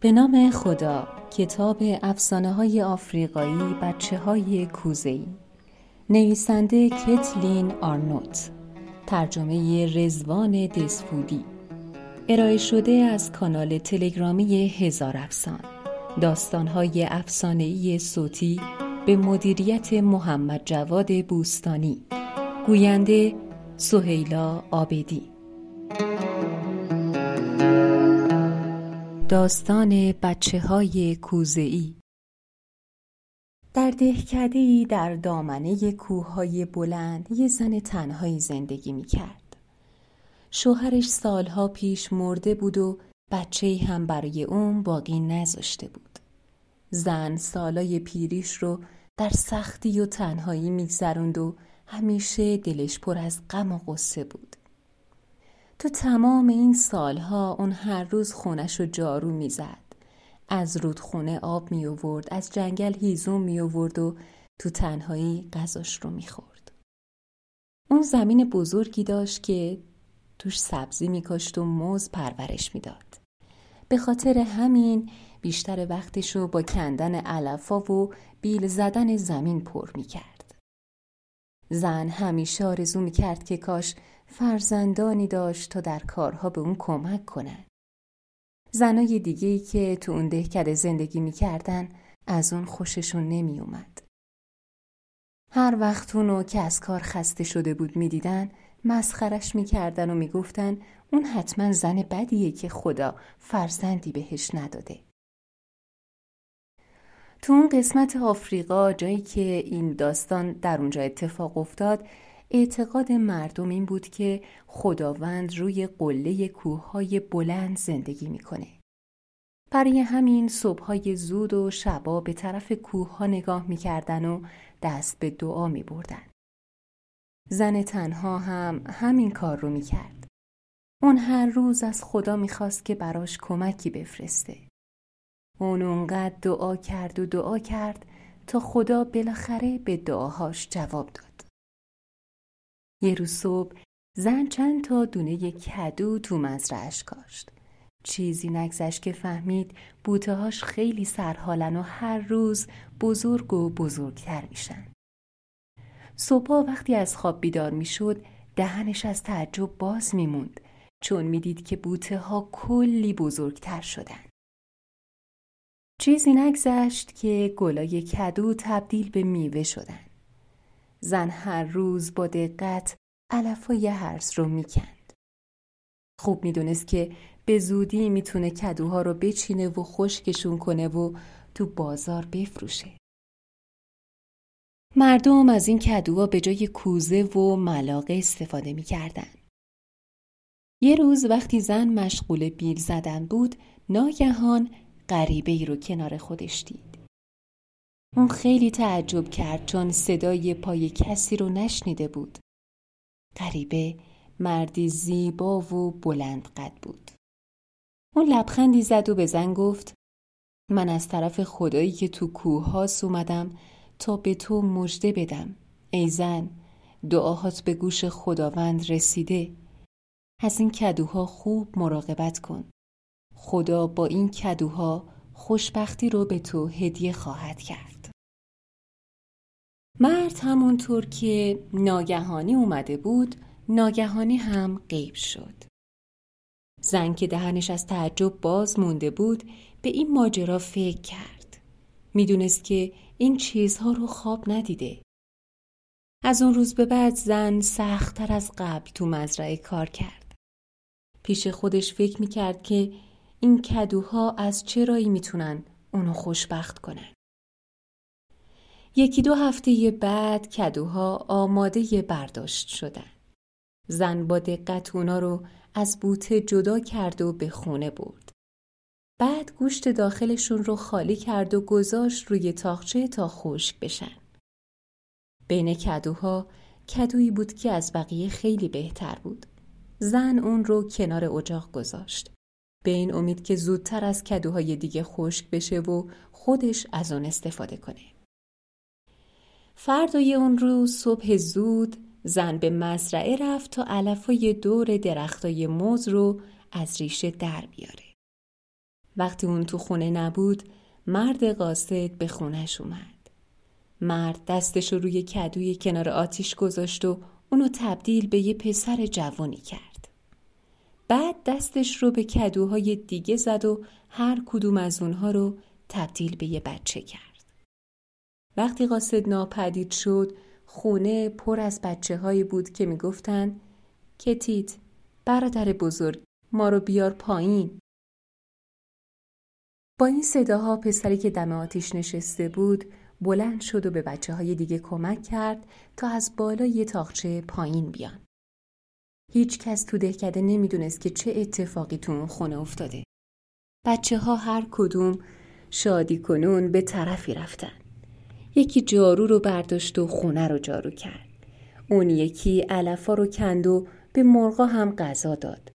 به نام خدا کتاب افسانه های آفریقایی بچه های کوزهی نویسنده کتلین آرنوت ترجمه رزوان دسفودی. ارائه شده از کانال تلگرامی هزار افسان. داستانهای افسانه‌ای صوتی به مدیریت محمد جواد بوستانی. گوینده سهیلا آبدی. داستان بچه های کوزه‌ای در دهکده‌ای در دامنه کوههای بلند یه زن تنهایی زندگی می کرد. شوهرش سالها پیش مرده بود و بچه هم برای اون باقی نذاشته بود. زن سالای پیریش رو در سختی و تنهایی میگذروند و همیشه دلش پر از غم و غصه بود. تو تمام این سالها اون هر روز خونش رو جارو می‌زد. از رودخونه آب می آورد، از جنگل هیزم می آورد و تو تنهایی غذاش رو می‌خورد. اون زمین بزرگی داشت که توش سبزی میکاشت و موز پرورش می‌داد. به خاطر همین بیشتر وقتش رو با کندن علفا و بیل زدن زمین پر می‌کرد. زن همیشه آرزو می‌کرد که کاش فرزندانی داشت تا در کارها به اون کمک کنن. زنای دیگه که تو اون دهکده زندگی می‌کردن از اون خوششون نمی اومد. هر وقت اونو که از کار خسته شده بود می‌دیدن مسخرش می‌کردن و می‌گفتن اون حتما زن بدیه که خدا فرزندی بهش نداده. تو اون قسمت آفریقا جایی که این داستان در اونجا اتفاق افتاد اعتقاد مردم این بود که خداوند روی قله کوههای بلند زندگی می‌کنه. برای همین صبحهای زود و شبا به طرف کوه ها نگاه می‌کردن و دست به دعا می بردن. زن تنها هم همین کار رو می‌کرد. اون هر روز از خدا می‌خواست که براش کمکی بفرسته. اون اونقدر دعا کرد و دعا کرد تا خدا بالاخره به دعاهاش جواب داد. یه روز صبح زن چند تا دونه کدو تو مزرعش کاشت. چیزی نگذشت که فهمید بوتهاش خیلی سرحالن و هر روز بزرگ و بزرگتر میشن. صبح وقتی از خواب بیدار می‌شد دهنش از تعجب باز میموند چون می‌دید که بوته ها کلی بزرگتر شدن. چیزی نگذشت که گلای کدو تبدیل به میوه شدن. زن هر روز با دقت علفای هرز رو می‌کند. خوب می‌دونست که به زودی می‌تونه کدوها رو بچینه و خشکشون کنه و تو بازار بفروشه. مردم از این کدوها به جای کوزه و ملاقه استفاده می‌کردن. یه روز وقتی زن مشغول بیل زدن بود ناگهان غریبه ای رو کنار خودش دید. اون خیلی تعجب کرد چون صدای پای کسی رو نشنیده بود. غریبه مردی زیبا و بلند قد بود. اون لبخندی زد و به زن گفت من از طرف خدایی که تو کوه هاست اومدم تا به تو مژده بدم. ای زن دعاهات به گوش خداوند رسیده. از این کدوها خوب مراقبت کن. خدا با این کدوها خوشبختی رو به تو هدیه خواهد کرد. مرد همونطور که ناگهانی اومده بود ناگهانی هم غیب شد. زن که دهنش از تعجب باز مونده بود به این ماجرا فکر کرد. می‌دونست که این چیزها رو خواب ندیده. از اون روز به بعد زن سختتر از قبل تو مزرعه کار کرد. پیش خودش فکر می‌کرد که این کدوها از چرایی می‌تونن اونو خوشبخت کنن. یکی دو هفته بعد کدوها آماده برداشت شدن. زن با دقت اونا رو از بوته جدا کرد و به خونه برد. بعد گوشت داخلشون رو خالی کرد و گذاشت روی تاخچه تا خشک بشن. بین کدوها کدویی بود که از بقیه خیلی بهتر بود. زن اون رو کنار اجاق گذاشت. به این امید که زودتر از کدوهای دیگه خشک بشه و خودش از اون استفاده کنه. فردای اون روز صبح زود زن به مزرعه رفت تا علفای دور درختای موز رو از ریشه در بیاره. وقتی اون تو خونه نبود مرد قاصد به خونش اومد مرد دستش رو روی کدوی کنار آتیش گذاشت و اونو تبدیل به یه پسر جوانی کرد بعد دستش رو به کدوهای دیگه زد و هر کدوم از اونها رو تبدیل به یه بچه کرد وقتی قاصد ناپدید شد خونه پر از بچه هایی بود که می‌گفتن کتیت برادر بزرگ ما رو بیار پایین با این صداها پسری که دم آتیش نشسته بود بلند شد و به بچه های دیگه کمک کرد تا از بالای تاخچه پایین بیان. هیچ کس تو دهکده نمی‌دونست که چه اتفاقی تو اون خونه افتاده. بچه ها هر کدوم شادی کنون به طرفی رفتن. یکی جارو رو برداشت و خونه رو جارو کرد. اون یکی علفا رو کند و به مرغا هم غذا داد.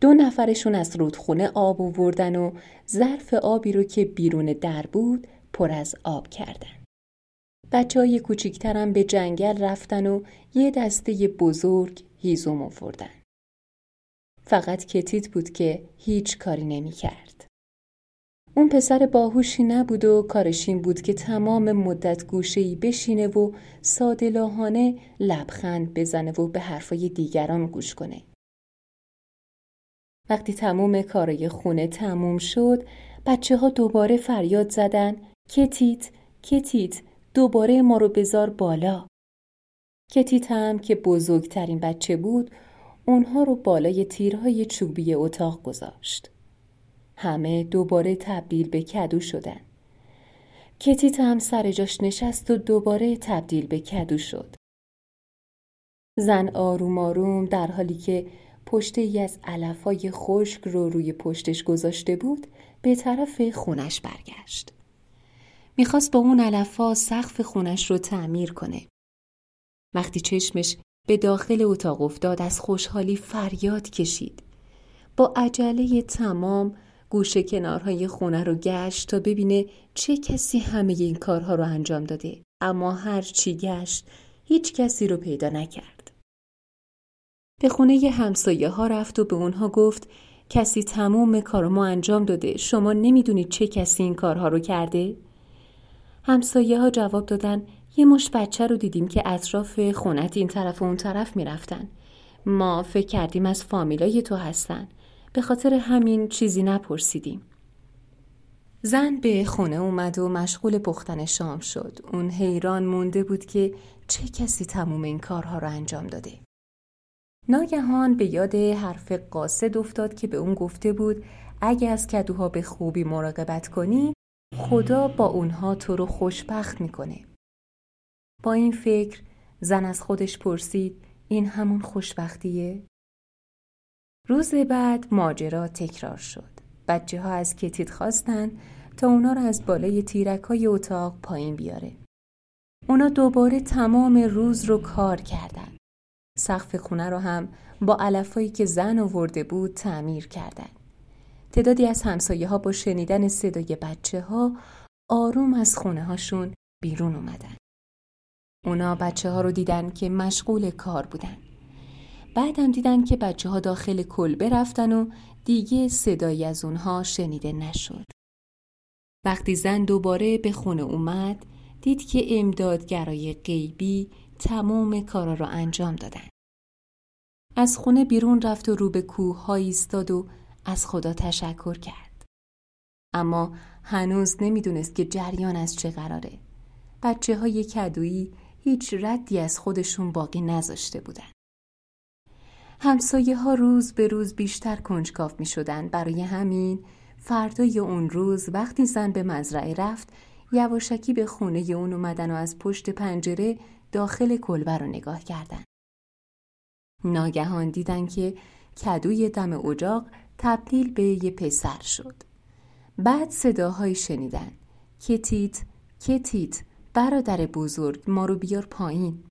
دو نفرشون از رودخونه آب آوردن و ظرف آبی رو که بیرون در بود پر از آب کردن. بچه های کوچیکترم به جنگل رفتن و یه دسته بزرگ هیزم آوردن. فقط کتیت بود که هیچ کاری نمی کرد. اون پسر باهوشی نبود و کارش این بود که تمام مدت گوشهی بشینه و سادلاهانه لبخند بزنه و به حرفای دیگران گوش کنه. وقتی تموم کارای خونه تموم شد بچه ها دوباره فریاد زدن کتیت کتیت دوباره ما رو بذار بالا کتیت هم که بزرگترین بچه بود اونها رو بالای تیرهای چوبی اتاق گذاشت همه دوباره تبدیل به کدو شدن کتیت هم سر جاش نشست و دوباره تبدیل به کدو شد زن آروم آروم در حالی که پشت ای از علفای خشک رو روی پشتش گذاشته بود به طرف خونش برگشت. می‌خواست با اون علفا سقف خونش رو تعمیر کنه. وقتی چشمش به داخل اتاق افتاد از خوشحالی فریاد کشید. با عجله تمام گوشه کنارهای خونه رو گشت تا ببینه چه کسی همه این کارها رو انجام داده. اما هر چی گشت هیچ کسی رو پیدا نکرد. به خونه همسایه ها رفت و به اونها گفت کسی تموم کار ما انجام داده شما نمی‌دونید چه کسی این کارها رو کرده؟ همسایه ها جواب دادن یه مش بچه رو دیدیم که اطراف خونت این طرف و اون طرف می‌رفتن. ما فکر کردیم از فامیلای تو هستن. به خاطر همین چیزی نپرسیدیم. زن به خونه اومد و مشغول پختن شام شد. اون حیران مونده بود که چه کسی تموم این کارها رو انجام داده. ناگهان به یاد حرف قاصد افتاد که به اون گفته بود اگه از کدوها به خوبی مراقبت کنی خدا با اونها تو رو خوشبخت می‌کنه. با این فکر زن از خودش پرسید این همون خوشبختیه؟ روز بعد ماجرا تکرار شد. بچه ها از کتیت خواستن تا اونا رو از بالای تیرک های اتاق پایین بیاره. اونا دوباره تمام روز رو کار کردن. سقف خونه رو هم با علفایی که زن آورده بود تعمیر کردن. تعدادی از همسایه ها با شنیدن صدای بچه ها آروم از خونه هاشون بیرون اومدن. اونا بچه ها رو دیدن که مشغول کار بودن. بعدم دیدن که بچه ها داخل کلبه رفتن و دیگه صدایی از اونها شنیده نشد. وقتی زن دوباره به خونه اومد دید که امدادگرای غیبی تمام کارا را انجام دادن. از خونه بیرون رفت و رو به کوه ها ایستاد و از خدا تشکر کرد. اما هنوز نمی‌دونست که جریان از چه قراره. بچه های کدویی هیچ ردی از خودشون باقی نذاشته بودن. همسایه ها روز به روز بیشتر کنجکاف می شدن برای همین فردای اون روز وقتی زن به مزرعه رفت یواشکی به خونه اون اومدن و از پشت پنجره داخل کلبه رو نگاه کردن. ناگهان دیدن که کدوی دم اجاق تبدیل به یه پسر شد. بعد صداهایی شنیدن. کتیت، کتیت، برادر بزرگ ما رو بیار پایین.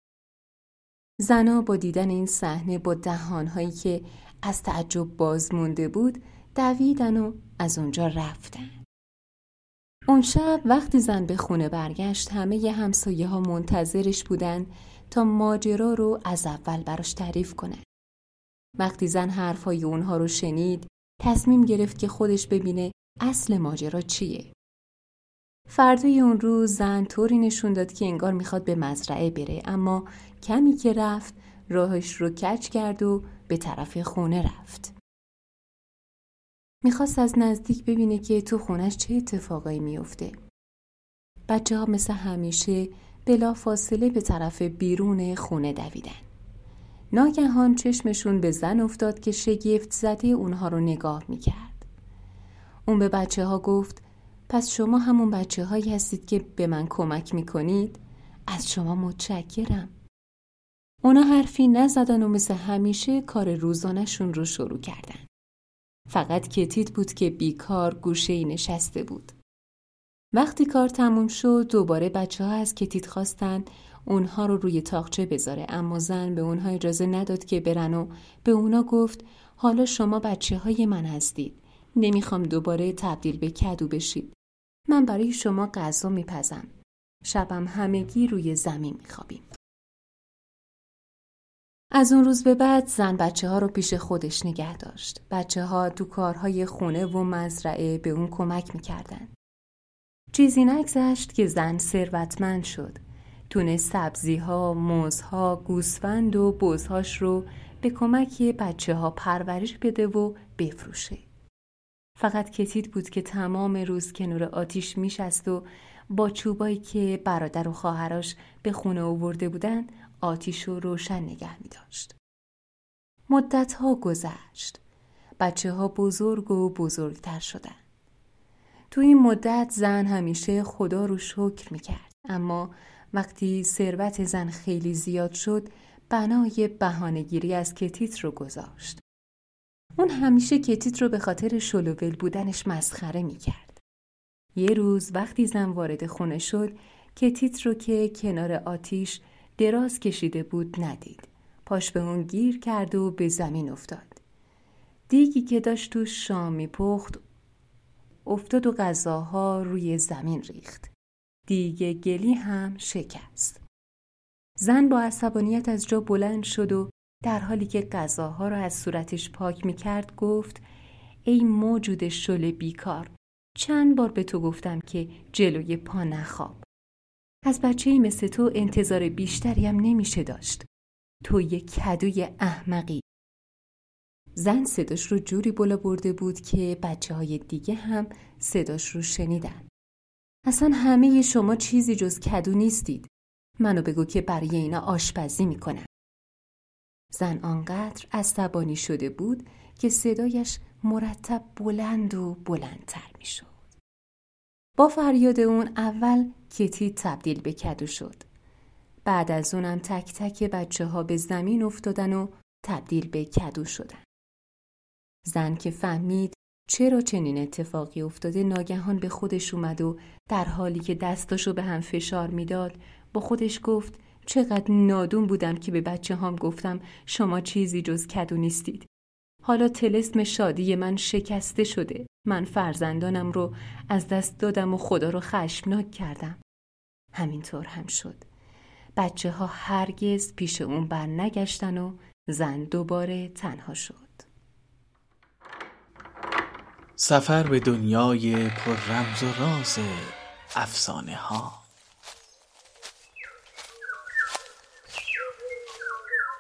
زنا با دیدن این صحنه با دهانهایی که از تعجب باز مونده بود دویدن و از اونجا رفتن. اون شب وقتی زن به خونه برگشت همه ی همسایه ها منتظرش بودن تا ماجرا رو از اول براش تعریف کنه. وقتی زن حرفای اونها رو شنید تصمیم گرفت که خودش ببینه اصل ماجرا چیه؟ فردای اون روز زن طوری نشون داد که انگار می‌خواد به مزرعه بره اما کمی که رفت راهش رو کچ کرد و به طرف خونه رفت. می‌خواست از نزدیک ببینه که تو خونش چه اتفاقایی میفته. بچه ها مثل همیشه بلا فاصله به طرف بیرون خونه دویدن. ناگهان چشمشون به زن افتاد که شگفت زده اونها رو نگاه می‌کرد. اون به بچه ها گفت پس شما همون بچه هایی هستید که به من کمک می‌کنید؟ از شما متشکرم. اونا حرفی نزدن و مثل همیشه کار روزانشون رو شروع کردن. فقط کتیت بود که بیکار گوشه ای نشسته بود. وقتی کار تموم شد دوباره بچه ها از کتیت خواستن اونها رو روی تاخچه بذاره اما زن به اونها اجازه نداد که برن و به اونا گفت حالا شما بچه های من هستید. نمی‌خوام دوباره تبدیل به کدو بشید. من برای شما غذا میپزم. شبم همگی روی زمین میخوابیم. از اون روز به بعد زن بچه ها رو پیش خودش نگه داشت. بچه ها تو کارهای خونه و مزرعه به اون کمک می‌کردن. چیزی نگذشت که زن ثروتمند شد. تونه سبزی ها، موز ها، گوسفند و بزهاش رو به کمک بچه ها پرورش بده و بفروشه. فقط کتید بود که تمام روز کنار آتیش میشست و با چوبایی که برادر و خواهرش به خونه آورده بودن آتیش رو روشن نگه می داشت. مدت ها گذشت. بچه ها بزرگ و بزرگتر شدن. تو این مدت زن همیشه خدا رو شکر می کرد. اما وقتی ثروت زن خیلی زیاد شد بنای بهانهگیری از کتیت رو گذاشت. اون همیشه کتیت رو به خاطر شلوول بودنش مسخره می کرد. یه روز وقتی زن وارد خونه شد کتیت رو که کنار آتیش دراز کشیده بود ندید. پاش به اون گیر کرد و به زمین افتاد. دیگی که داشت تو شام پخت افتاد و غذاها روی زمین ریخت. دیگه گلی هم شکست. زن با عصبانیت از جا بلند شد و در حالی که غذاها را از صورتش پاک می کرد گفت ای موجود شل بیکار چند بار به تو گفتم که جلوی پا نخواب. از بچه ای مثل تو انتظار بیشتری هم نمیشه داشت. تو یک کدوی احمقی. زن صداش رو جوری بالا برده بود که بچه های دیگه هم صداش رو شنیدن. اصلا همه شما چیزی جز کدو نیستید. منو بگو که برای اینا آشپزی می‌کنم. زن آنقدر عصبانی شده بود که صدایش مرتب بلند و بلندتر می‌شد. با فریاد اون اول کتی تبدیل به کدو شد. بعد از اونم تک تک بچه ها به زمین افتادن و تبدیل به کدو شدن. زن که فهمید چرا چنین اتفاقی افتاده ناگهان به خودش اومد و در حالی که دستاشو به هم فشار می‌داد با خودش گفت چقدر نادون بودم که به بچه هام گفتم شما چیزی جز کدو نیستید. حالا تلسم شادی من شکسته شده. من فرزندانم رو از دست دادم و خدا رو خشمناک کردم. همینطور هم شد. بچه ها هرگز پیش اون بر نگشتن و زن دوباره تنها شد. سفر به دنیای پر رمز و راز افسانه ها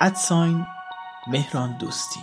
ادساین مهران دوستی.